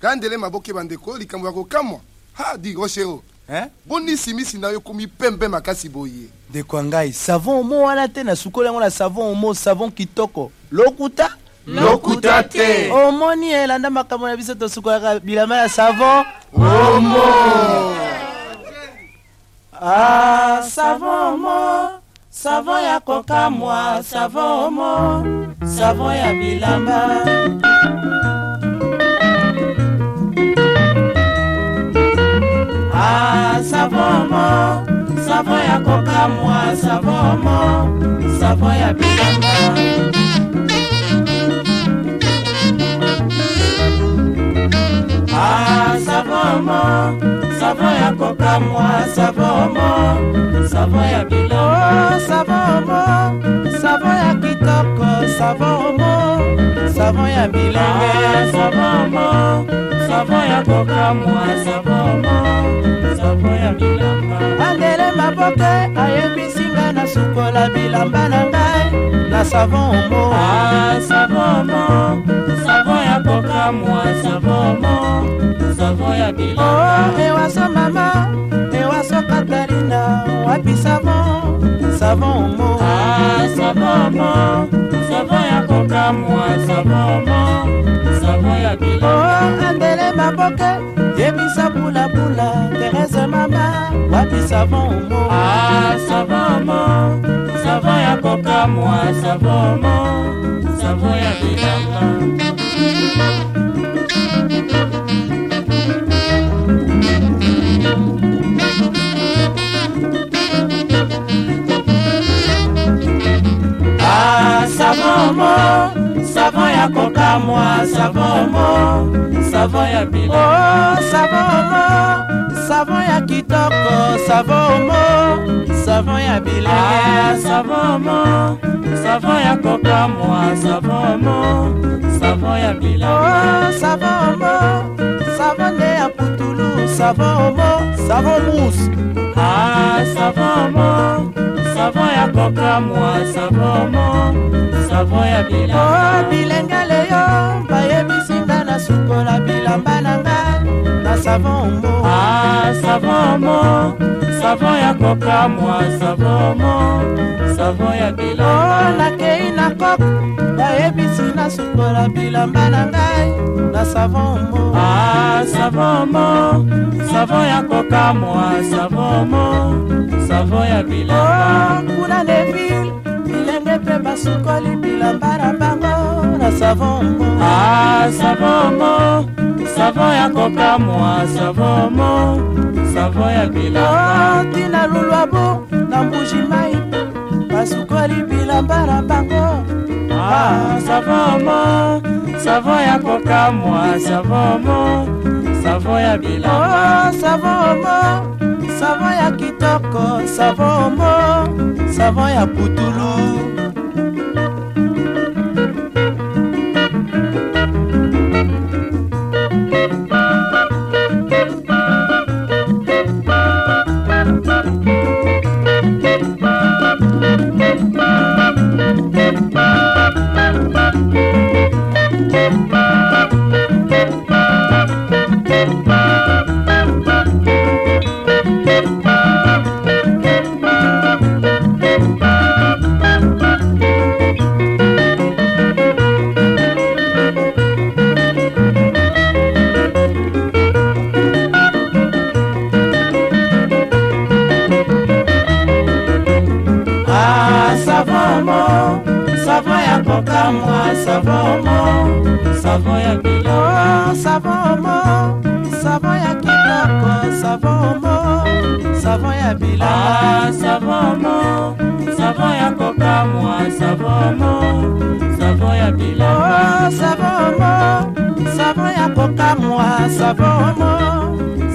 ka ndelema bokeba ndeko likambo ya kokamwa ha digo oh, shero eh? bondisi misinda yo ekomi pembe makasi boye ndeko ya ngai savon omo wana te nasukoli yango na savon omo savon kitoko lokuta lokuta te omoni eh, elanda makambo na biso tosukolaka bilamba ya savon omo ah, savon omo savon ya kokamwa savon omo savon ya bilamba savomo savo ya kokamwa savomo savo ya bilanga ah, savomo savo ya kokamwa savomo savo ya bilanga oh, savomo savo ya kitoko savomo savo ya bilenge ah, savomo savo ya kokamwa savomo angele maboke ayebisinga na sukola bilamba na ngai na savon omo ah, oh, ewaso mama ewaso katarina wapi savon savon omo ah, oh, andele maboke savon mo ah savon mo savon ya kokamwa savon mo savon ya bilanga ah savon mo savon ya kokamwa savon mo savon ya bilanga oh savon mo savon ya kitoko savon mo savon ya bilenge ah, savon mo savon ya kokamwa savon mo savon ya bilenge oh, savon mo savon nde ya putulu savon mo savon mousse ah savon mo savon ya kokamwa savon mo savon ya bilenge oh, bilenge leyo bayebisinga na sukola bilamba na nga na savon mo ah savon mo savon ya kokamwa savomo savon ya bilanga oh, nakei na kok nayebisi nasukola bilamba na ngai na savomo ah, savomo savon ya kokamwa savomo savon ya bilanga oh, kuna nevile bilenge mpe basukoli bilamba na bango na savomo ah, savomo savon ya kokamwa savon mo savon ya bilanga tina lulwabu na mbujimai basukoli bilamba na bango ah, savon mo savon ya kokamwa savon mo savon ya bilanga oh, savon mo savon ya kitoko savon mo savon ya putulu ah savon mo savon ya kokamwa savon mo savon ya bilo savon mo savon ya kitoko savon mo savon ya bilo ah savon mo savon ya kokamwa savon mo savon ya bilo savon mo savon ya kokamwa savon mo